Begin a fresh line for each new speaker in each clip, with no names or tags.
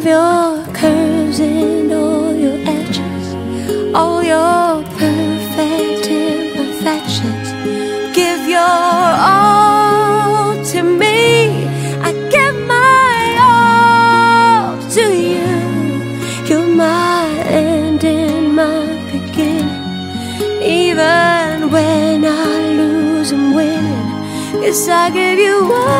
of your
curves and all your edges, all your perfect imperfections. Give your all to me. I give my all to you. You're my end and my beginning. Even when I lose, I'm winning. Yes, I give you all.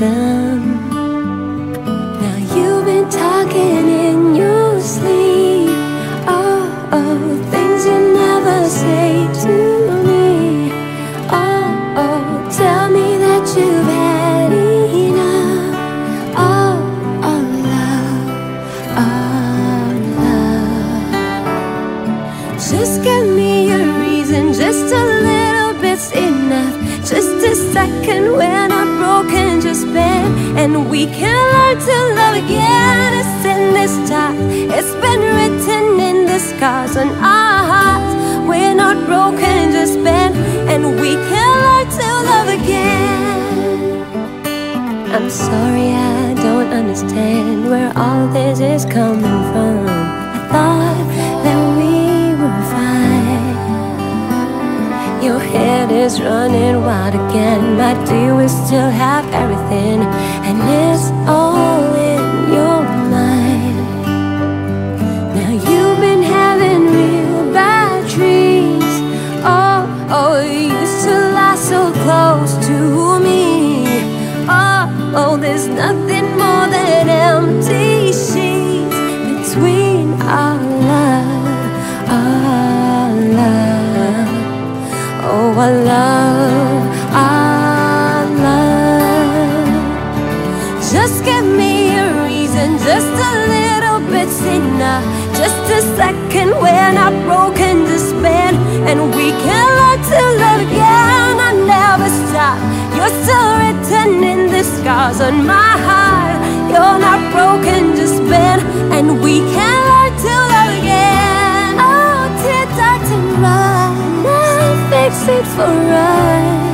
now love, our love. Just give me a reason, just a little bit just a second. We're not broken and we can learn to love again. I never stop. You're still the scars on my heart. You're not broken just bent, and we. it's
for us.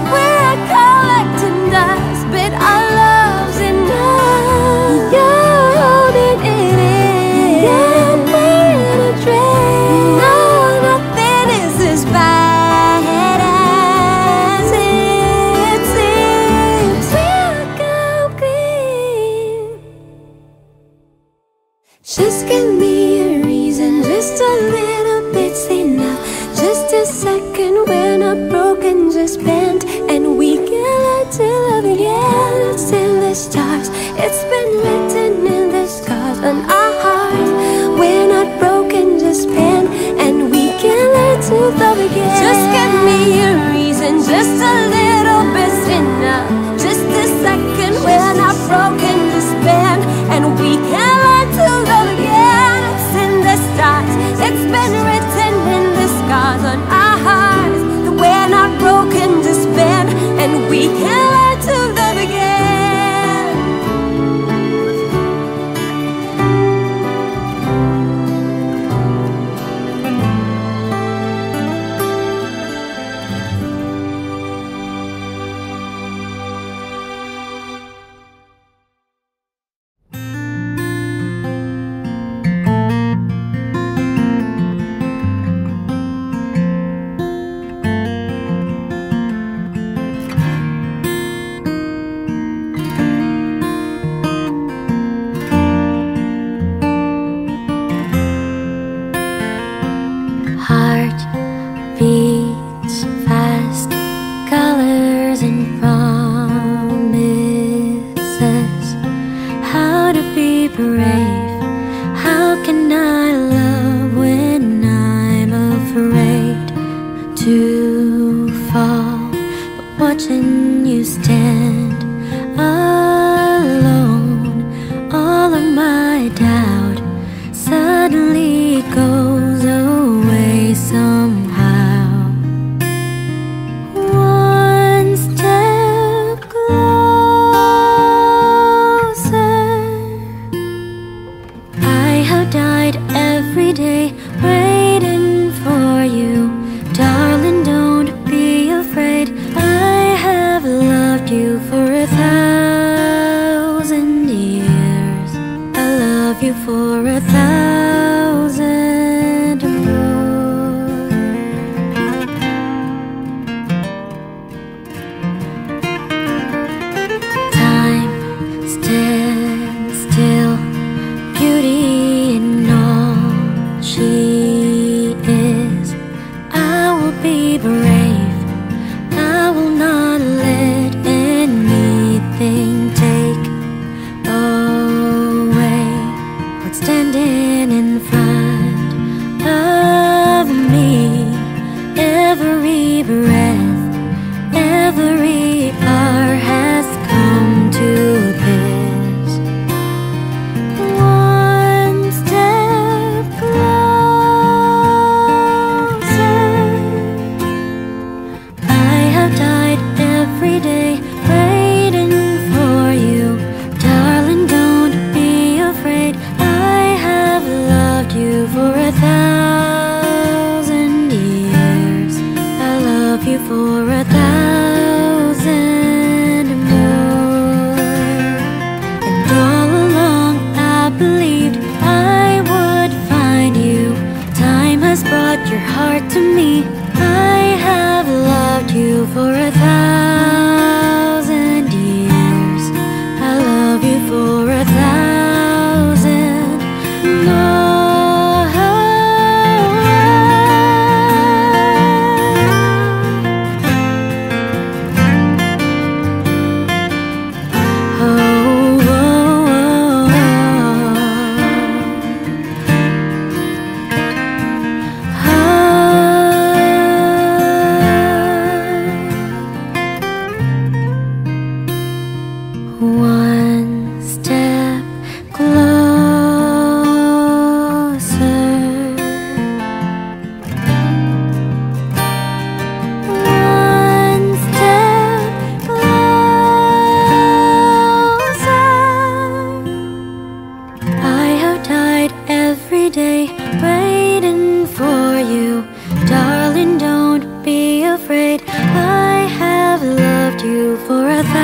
For a thousand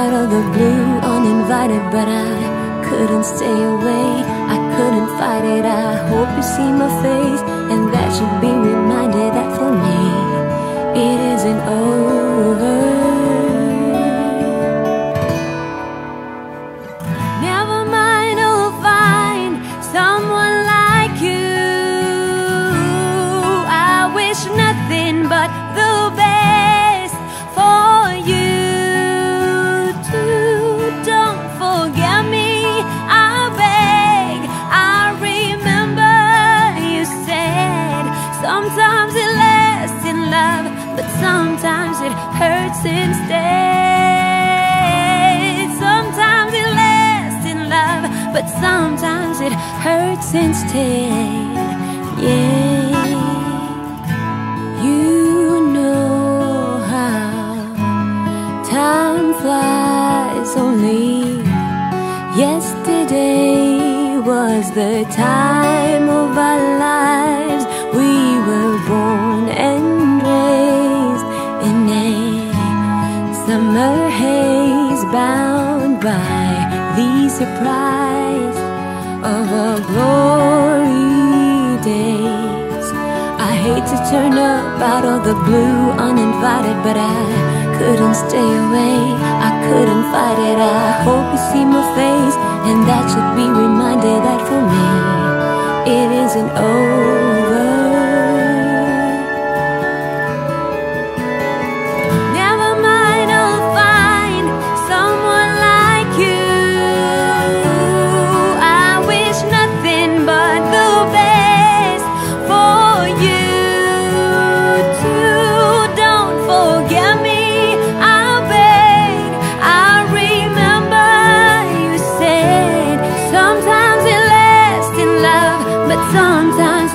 Out of the blue uninvited, but I couldn't stay away. I couldn't fight it. I hope you see my face, and that should be reminded that for me it isn't over. It hurts instead. Sometimes it lasts in love, but sometimes it hurts instead. Yeah, you know how time flies. Only yesterday was the time of our lives. Surprise of our glory days. I hate to turn up out of the blue uninvited, but I couldn't stay away. I couldn't fight it. I hope you see my face, and that should be reminded that for me it isn't over.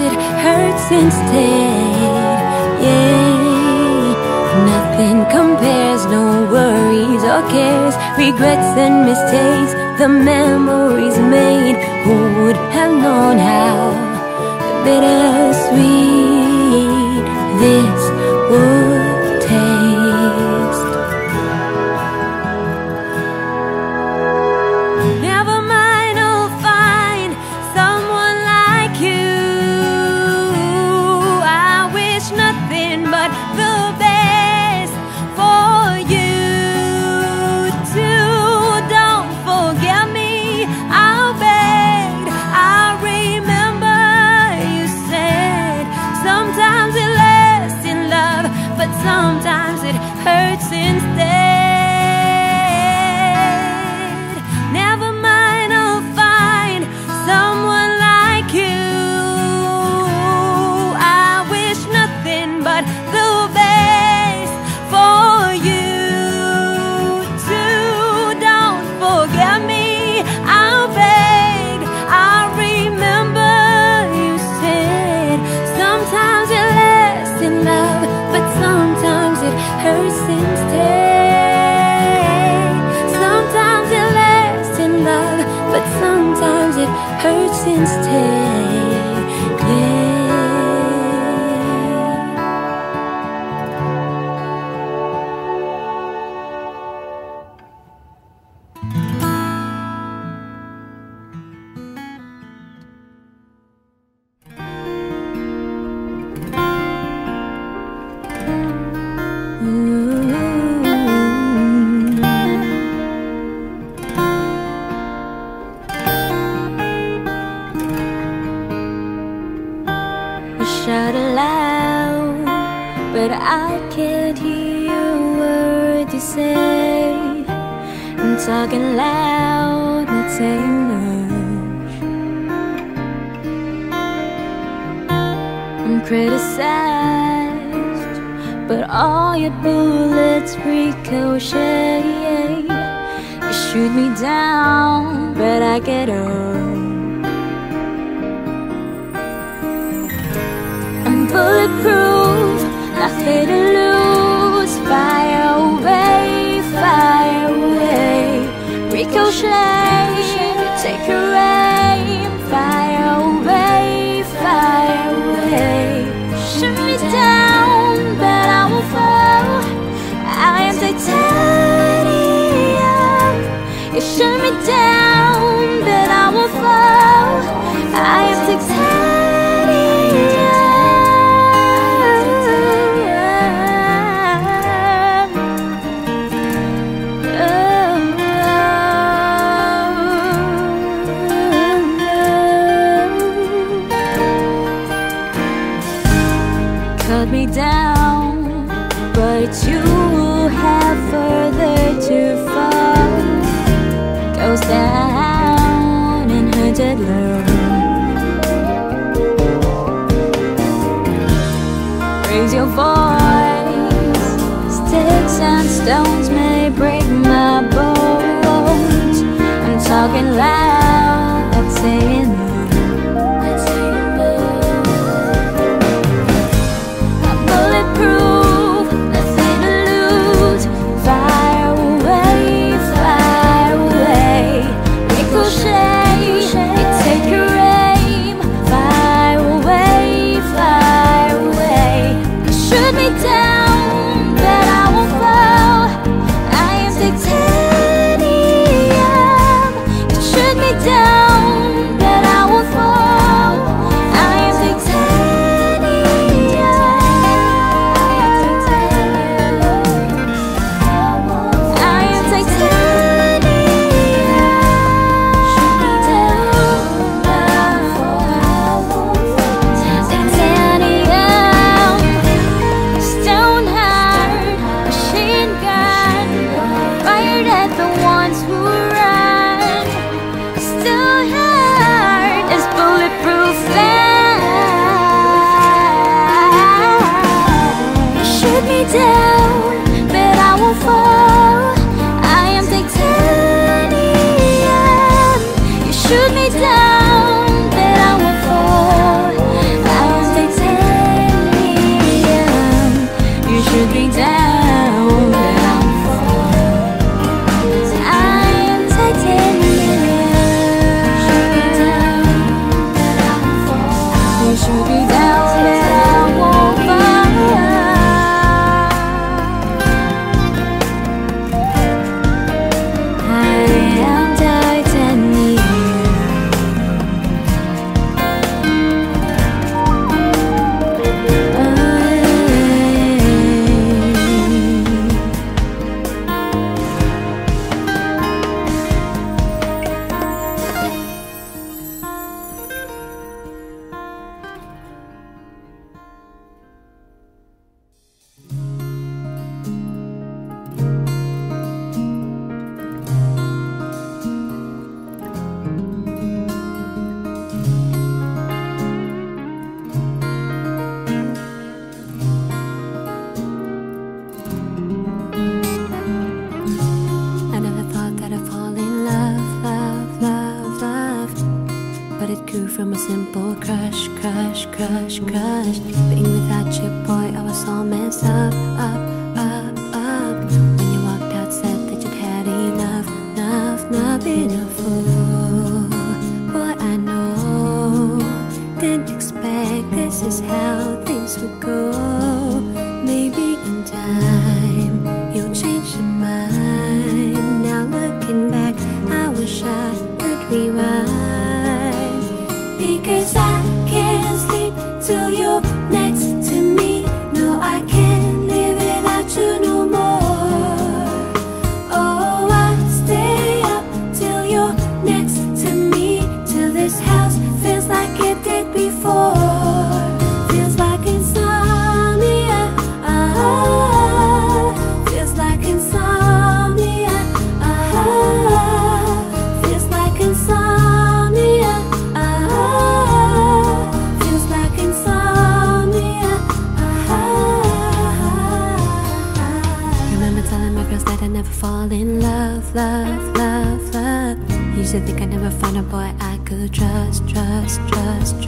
it
hurts instead. Yeah, nothing compares, no worries or cares, regrets and mistakes, the memories made. Who would have known how bittersweet this would? instead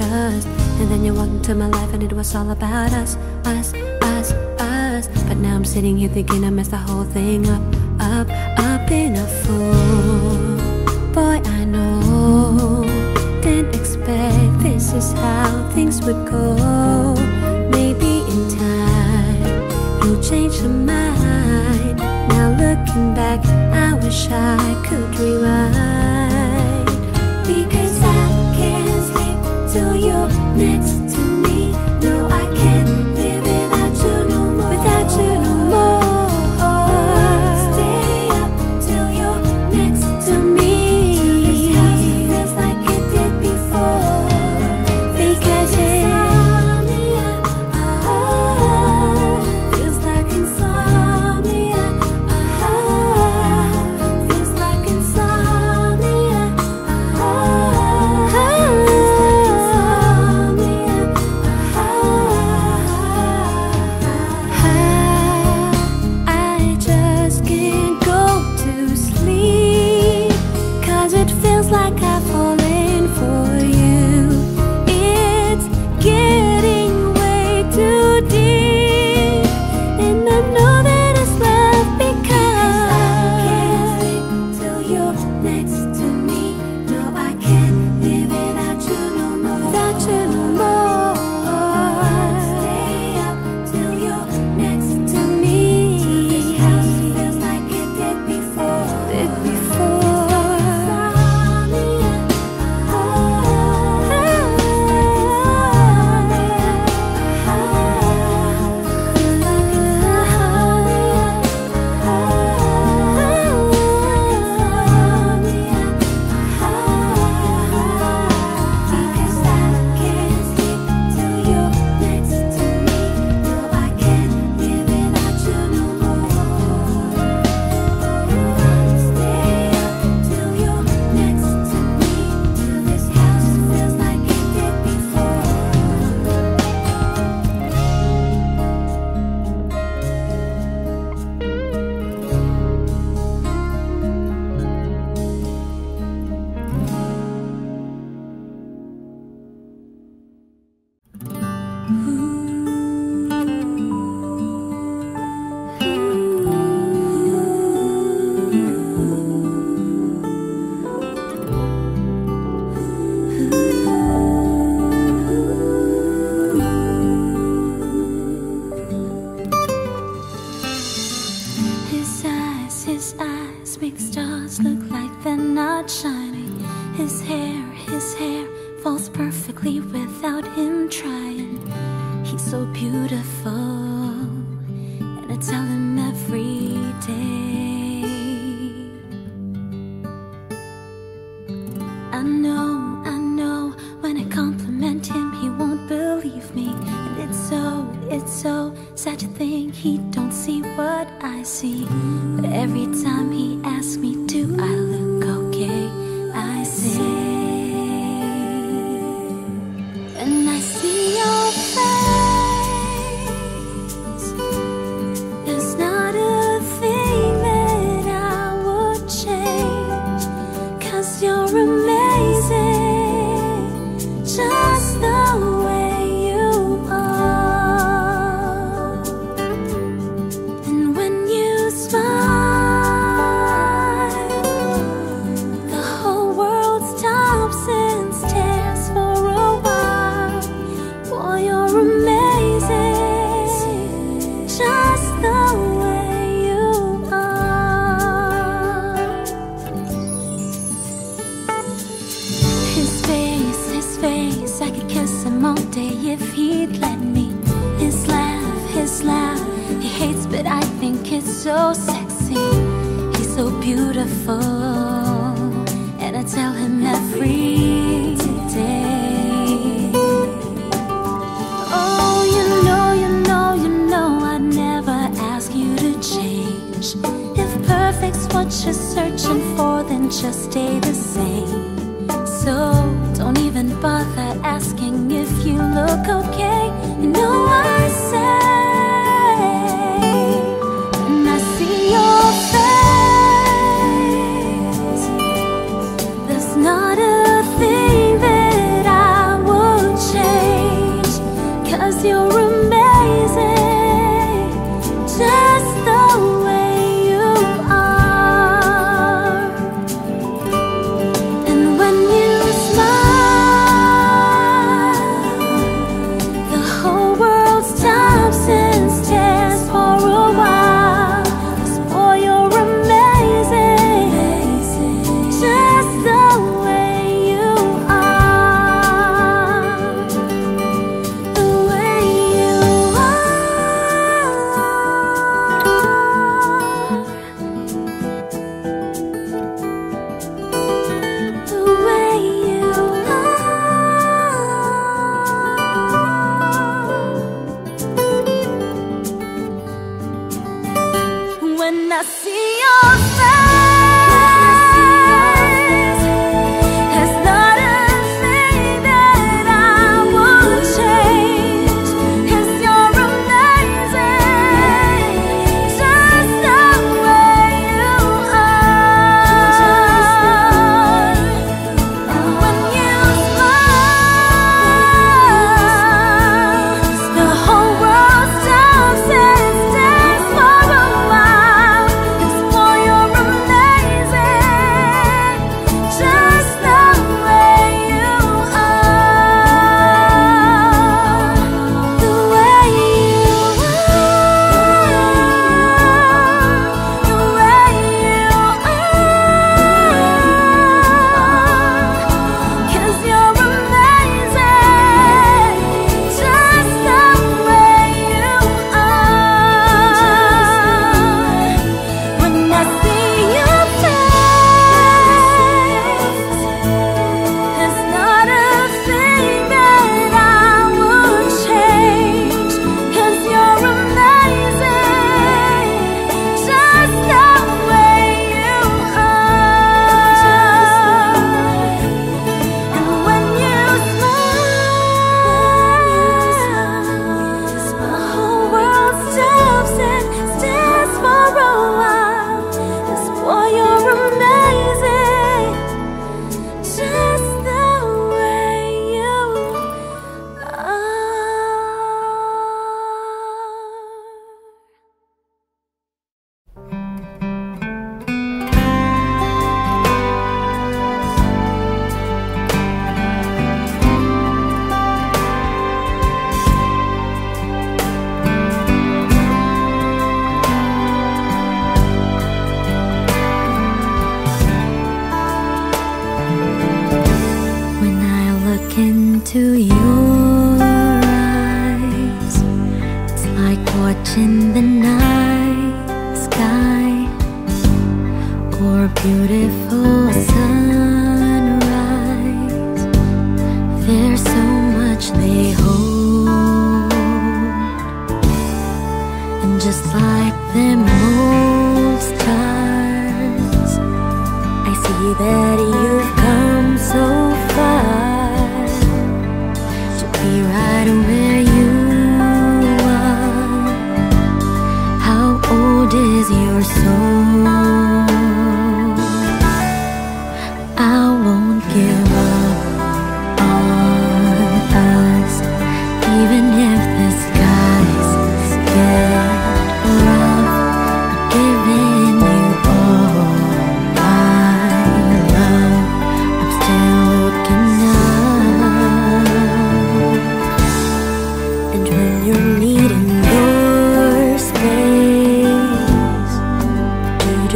And then you walked into my life and it was all about us Us, us, us. But now I'm sitting here thinking I messed the whole thing up Up, up in a fool. Boy, I know. Didn't expect this is how things would go. Maybe in time You'll change your mind. Now looking back I wish I could rewind.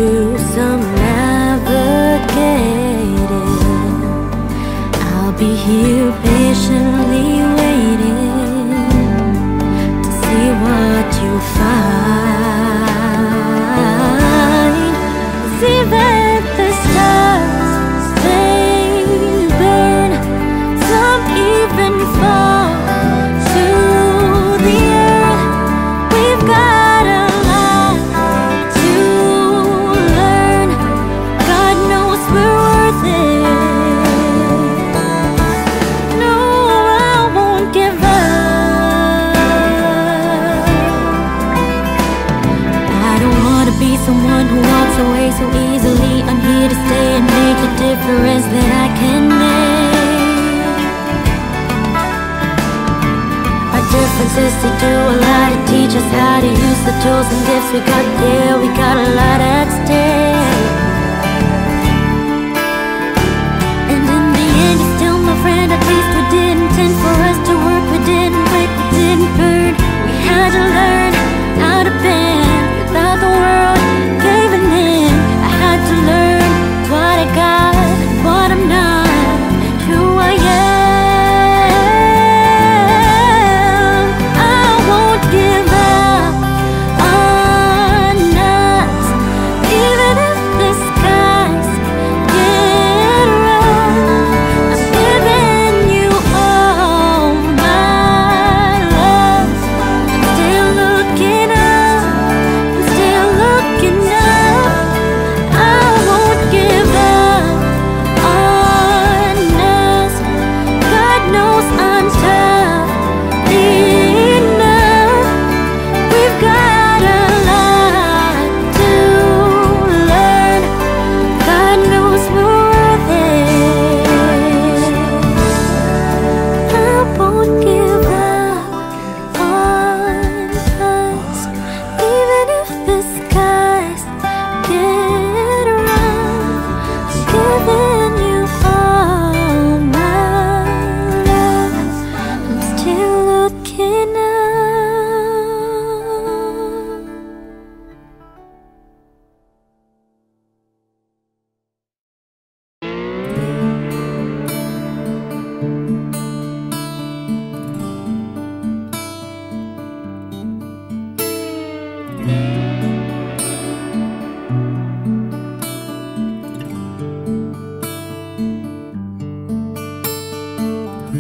through some navigating. I'll be here patiently waiting to see what you find. See difference that I can make. Our differences to do a lot to teach us how to use the tools and gifts we got. Yeah, we got a lot at stake. And in the end, you're still my friend. At least we didn't intend for us to work. We didn't break, we didn't burn. We had to learn how to bend without the world caving in. I had to learn I'm not,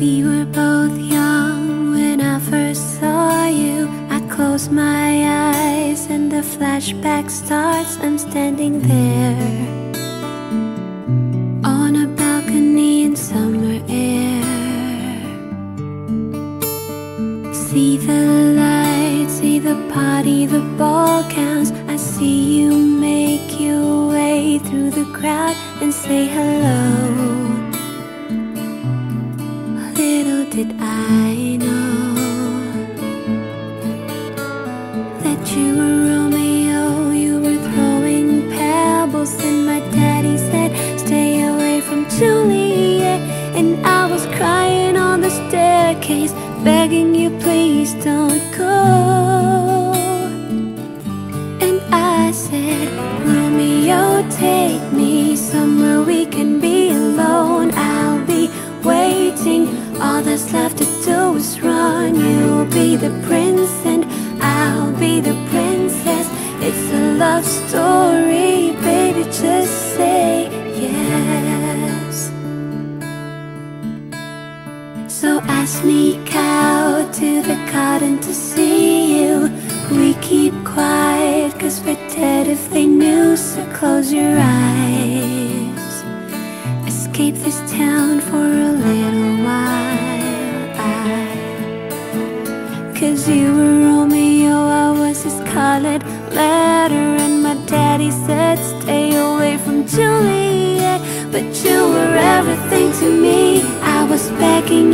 We were both young when I first saw you. I close my eyes and the flashback starts. I'm standing there on a balcony in summer air. See the lights, see the party, the ball counts. I see you make your way through the crowd and say hello. Close your eyes. Escape this town for a little while. I, cause you were Romeo, I was his scarlet letter. And my daddy said, stay away from Juliet. But you were everything to me. I was begging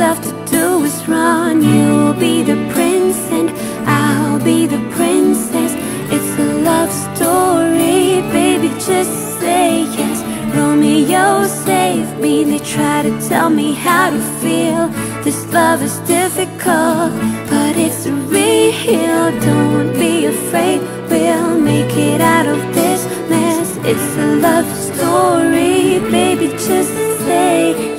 left to do is run. You'll be the prince, and I'll be the princess. It's a love story, baby. Just say yes. Romeo, save me. They try to tell me how to feel. This love is difficult, but it's real. Don't be afraid, we'll make it out of this mess. It's a love story, baby. Just say